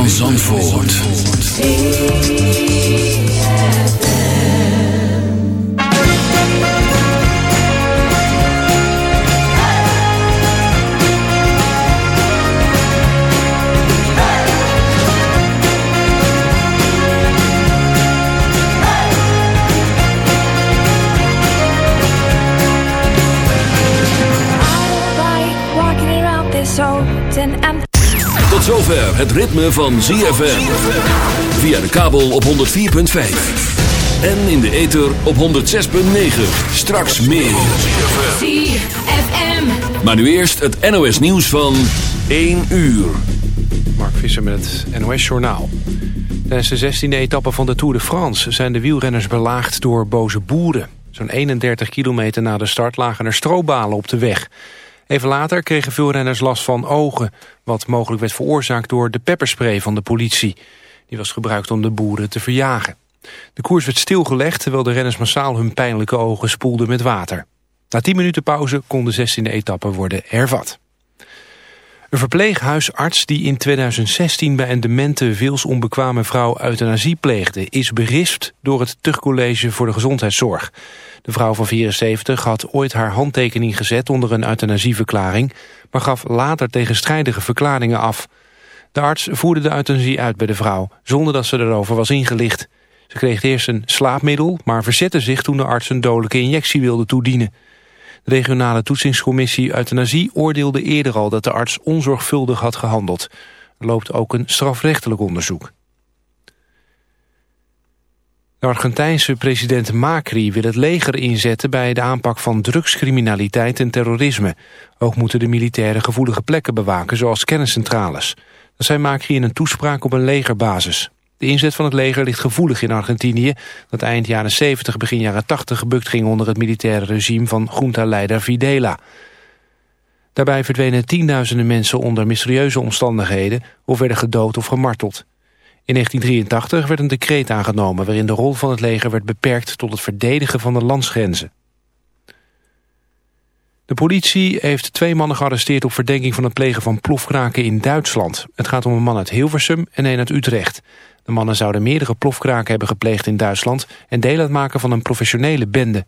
van Zandvoort. Het ritme van ZFM. Via de kabel op 104.5. En in de ether op 106.9. Straks meer. ZFM. Maar nu eerst het NOS nieuws van 1 uur. Mark Visser met het NOS Journaal. Tijdens de 16e etappe van de Tour de France zijn de wielrenners belaagd door boze boeren. Zo'n 31 kilometer na de start lagen er strobalen op de weg. Even later kregen veel renners last van ogen... wat mogelijk werd veroorzaakt door de pepperspray van de politie. Die was gebruikt om de boeren te verjagen. De koers werd stilgelegd terwijl de renners massaal hun pijnlijke ogen spoelden met water. Na 10 minuten pauze kon de 16e etappe worden hervat. Een verpleeghuisarts die in 2016 bij een demente wilsonbekwame vrouw euthanasie pleegde... is berispt door het Tugcollege voor de Gezondheidszorg. De vrouw van 74 had ooit haar handtekening gezet onder een euthanasieverklaring... maar gaf later tegenstrijdige verklaringen af. De arts voerde de euthanasie uit bij de vrouw, zonder dat ze erover was ingelicht. Ze kreeg eerst een slaapmiddel, maar verzette zich toen de arts een dodelijke injectie wilde toedienen. De regionale toetsingscommissie euthanasie oordeelde eerder al dat de arts onzorgvuldig had gehandeld. Er loopt ook een strafrechtelijk onderzoek. De Argentijnse president Macri wil het leger inzetten bij de aanpak van drugscriminaliteit en terrorisme. Ook moeten de militairen gevoelige plekken bewaken, zoals kerncentrales. Dat zei Macri in een toespraak op een legerbasis. De inzet van het leger ligt gevoelig in Argentinië... dat eind jaren 70, begin jaren 80 gebukt ging onder het militaire regime van junta-leider Videla. Daarbij verdwenen tienduizenden mensen onder mysterieuze omstandigheden... of werden gedood of gemarteld. In 1983 werd een decreet aangenomen... waarin de rol van het leger werd beperkt tot het verdedigen van de landsgrenzen. De politie heeft twee mannen gearresteerd op verdenking van het plegen van plofkraken in Duitsland. Het gaat om een man uit Hilversum en een uit Utrecht. De mannen zouden meerdere plofkraken hebben gepleegd in Duitsland... en deel uitmaken van een professionele bende.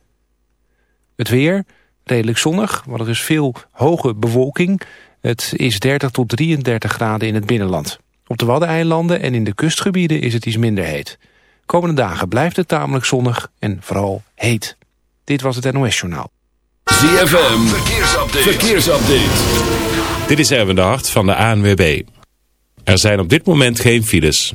Het weer, redelijk zonnig, want er is veel hoge bewolking. Het is 30 tot 33 graden in het binnenland. Op de Waddeneilanden en in de kustgebieden is het iets minder heet. Komende dagen blijft het tamelijk zonnig en vooral heet. Dit was het NOS Journaal. ZFM, verkeersupdate. verkeersupdate. Dit is Erwin de Hart van de ANWB. Er zijn op dit moment geen files.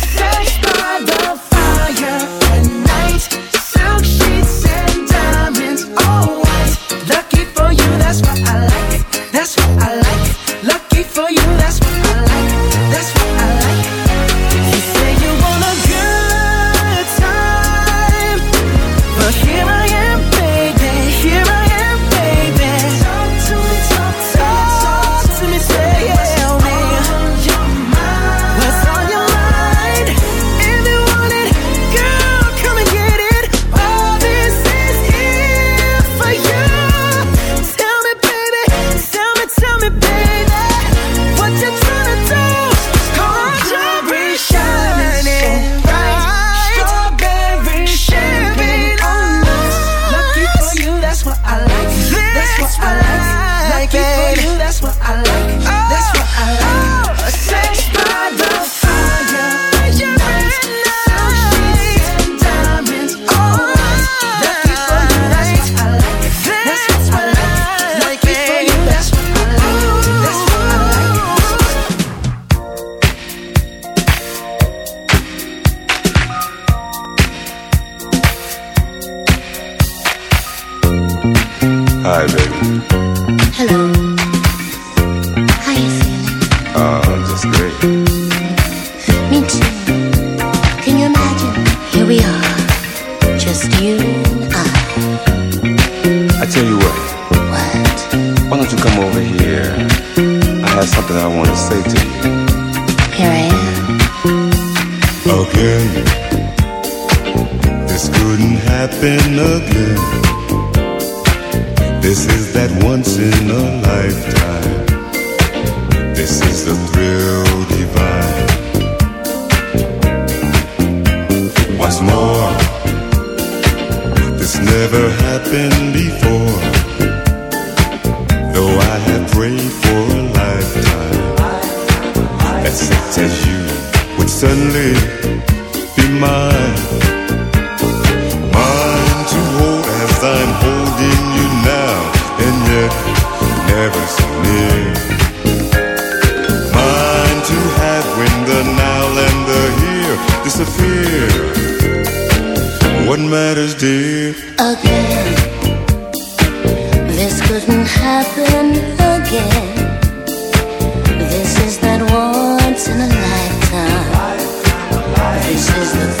This couldn't happen again. This is that once in a lifetime. This is the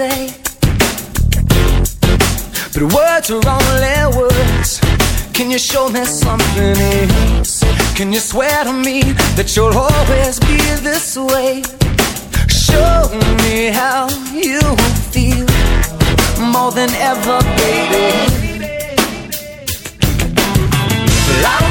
say. But words are only words. Can you show me something else? Can you swear to me that you'll always be this way? Show me how you feel more than ever, baby. But I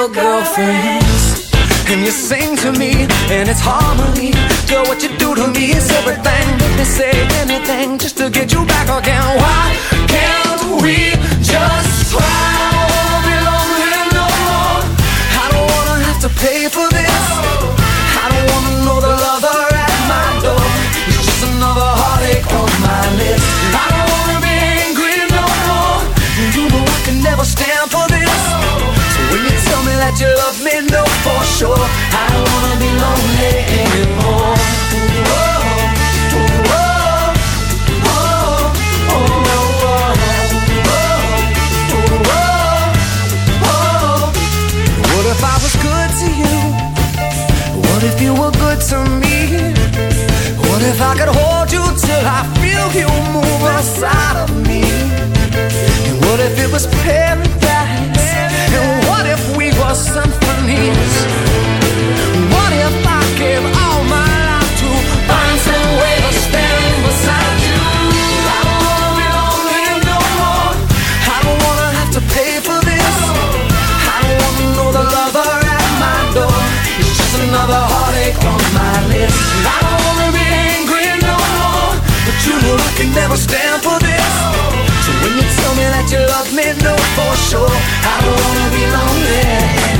your girlfriends. And you sing to me, and it's harmony. Girl, what you do to me is everything. Let me say anything just to get you back again. Why can't we just try? I lonely no more. I don't wanna have to pay for this. I don't wanna know the lover that you love me, know for sure I don't wanna be lonely anymore. What if I was good to you? What if you were good to me? What if I could hold you till I feel you move inside of me? And what if it was paradise? For this. I give all my life to find some way of standing beside you? I won't live no more I don't wanna have to pay for this I don't know the lover at my door. It's just another heartache on my list. I don't wanna be angry no more, but you know I can never stand for this. So when you tell me that you love me, know for sure I don't wanna be lonely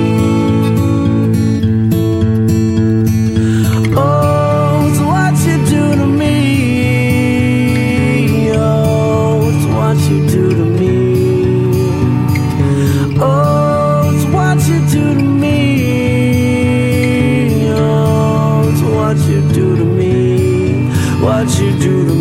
What you do to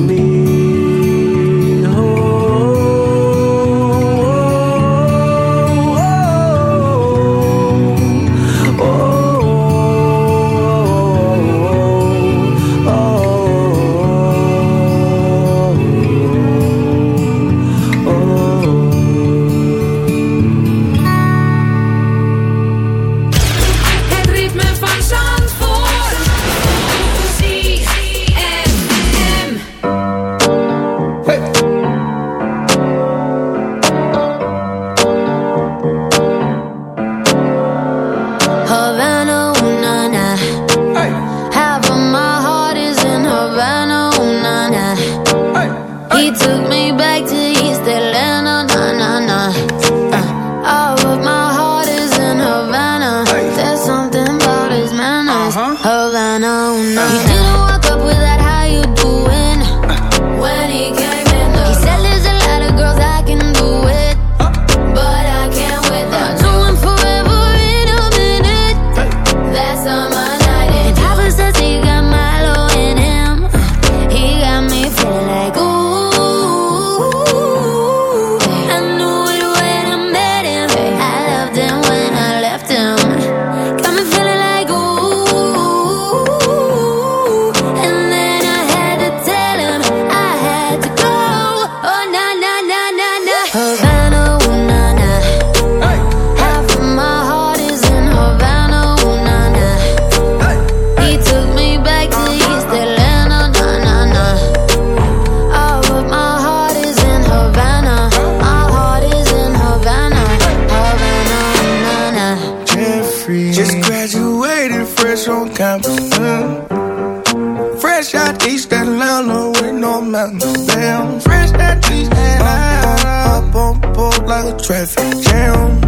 fresh on campus. mm. Fresh out East Atlanta with no mountains. Damn. Fresh out East Atlanta. Up on board like a traffic jam.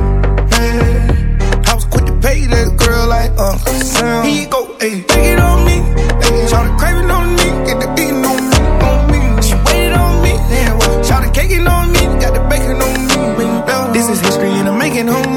Yeah. I was quick to pay that girl like Uncle Sam. You go, ayy. Take it on me. Ayy. Shout the craving on me. Get the eating on me. On me. She waited on me. Yeah, well, shout the caking on me. Got the bacon on me. This is history and I'm making on